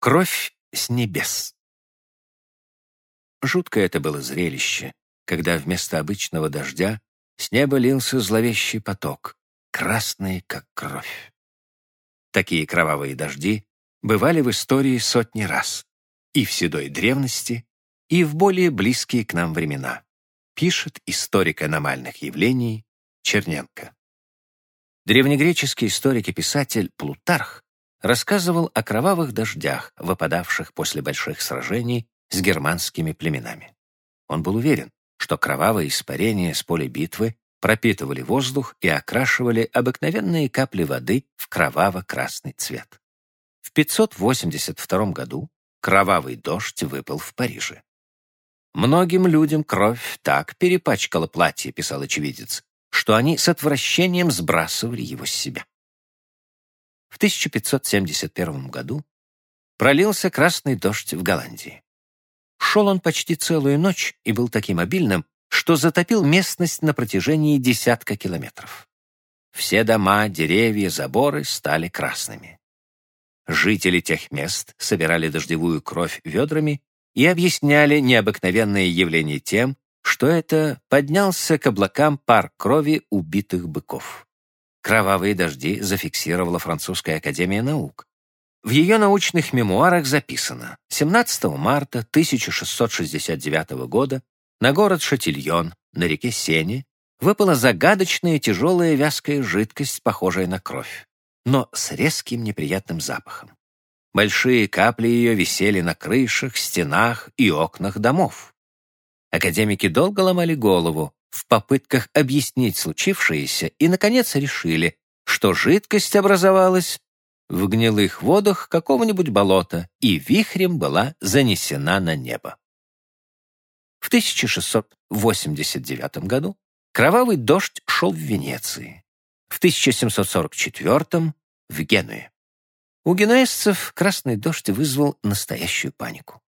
Кровь с небес. Жуткое это было зрелище, когда вместо обычного дождя с неба лился зловещий поток, красный, как кровь. Такие кровавые дожди бывали в истории сотни раз, и в седой древности, и в более близкие к нам времена, пишет историк аномальных явлений Черненко. Древнегреческий историк и писатель Плутарх рассказывал о кровавых дождях, выпадавших после больших сражений с германскими племенами. Он был уверен, что кровавые испарения с поля битвы пропитывали воздух и окрашивали обыкновенные капли воды в кроваво-красный цвет. В 582 году кровавый дождь выпал в Париже. «Многим людям кровь так перепачкала платье», — писал очевидец, что они с отвращением сбрасывали его с себя. В 1571 году пролился красный дождь в Голландии. Шел он почти целую ночь и был таким обильным, что затопил местность на протяжении десятка километров. Все дома, деревья, заборы стали красными. Жители тех мест собирали дождевую кровь ведрами и объясняли необыкновенное явление тем, что это поднялся к облакам пар крови убитых быков. Кровавые дожди зафиксировала Французская академия наук. В ее научных мемуарах записано 17 марта 1669 года на город Шатильон на реке Сене выпала загадочная тяжелая вязкая жидкость, похожая на кровь, но с резким неприятным запахом. Большие капли ее висели на крышах, стенах и окнах домов. Академики долго ломали голову в попытках объяснить случившееся и, наконец, решили, что жидкость образовалась в гнилых водах какого-нибудь болота и вихрем была занесена на небо. В 1689 году кровавый дождь шел в Венеции, в 1744 — в Генуе. У генуэзцев красный дождь вызвал настоящую панику.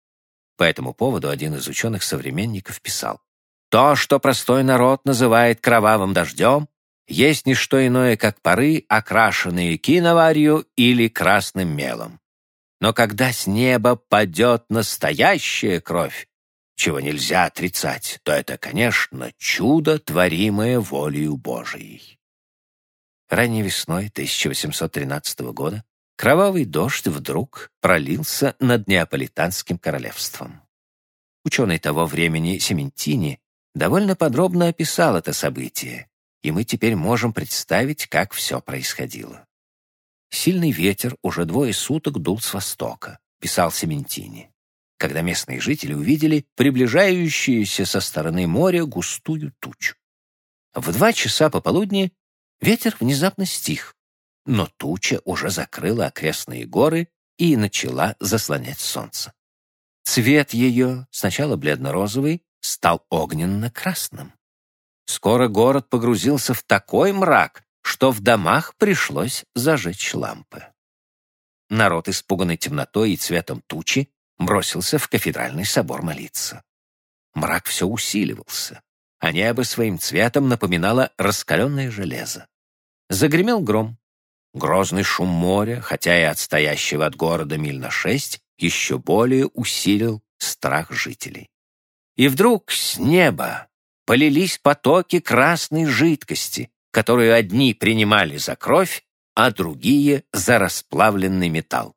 По этому поводу один из ученых-современников писал, «То, что простой народ называет кровавым дождем, есть не что иное, как пары, окрашенные киноварью или красным мелом. Но когда с неба падет настоящая кровь, чего нельзя отрицать, то это, конечно, чудо, творимое волею Божией». Ранней весной 1813 года Кровавый дождь вдруг пролился над Неаполитанским королевством. Ученый того времени Сементини довольно подробно описал это событие, и мы теперь можем представить, как все происходило. Сильный ветер уже двое суток дул с востока, писал Сементини, когда местные жители увидели приближающуюся со стороны моря густую тучу. В два часа пополудни ветер внезапно стих, но туча уже закрыла окрестные горы и начала заслонять солнце. Цвет ее, сначала бледно-розовый, стал огненно-красным. Скоро город погрузился в такой мрак, что в домах пришлось зажечь лампы. Народ, испуганный темнотой и цветом тучи, бросился в кафедральный собор молиться. Мрак все усиливался, а небо своим цветом напоминало раскаленное железо. Загремел гром, Грозный шум моря, хотя и отстоящего от города миль на шесть, еще более усилил страх жителей. И вдруг с неба полились потоки красной жидкости, которую одни принимали за кровь, а другие — за расплавленный металл.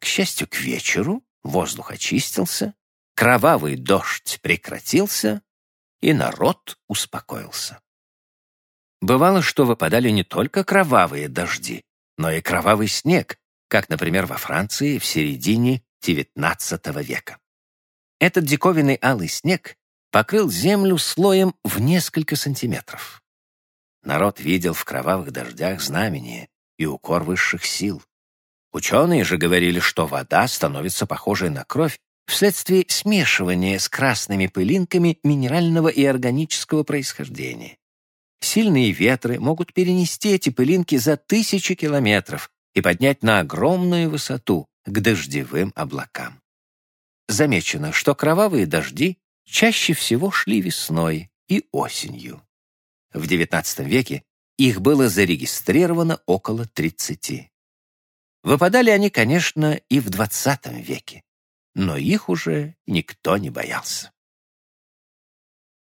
К счастью, к вечеру воздух очистился, кровавый дождь прекратился, и народ успокоился. Бывало, что выпадали не только кровавые дожди, но и кровавый снег, как, например, во Франции в середине XIX века. Этот диковинный алый снег покрыл землю слоем в несколько сантиметров. Народ видел в кровавых дождях знамение и укор высших сил. Ученые же говорили, что вода становится похожей на кровь вследствие смешивания с красными пылинками минерального и органического происхождения. Сильные ветры могут перенести эти пылинки за тысячи километров и поднять на огромную высоту к дождевым облакам. Замечено, что кровавые дожди чаще всего шли весной и осенью. В XIX веке их было зарегистрировано около 30. Выпадали они, конечно, и в XX веке, но их уже никто не боялся.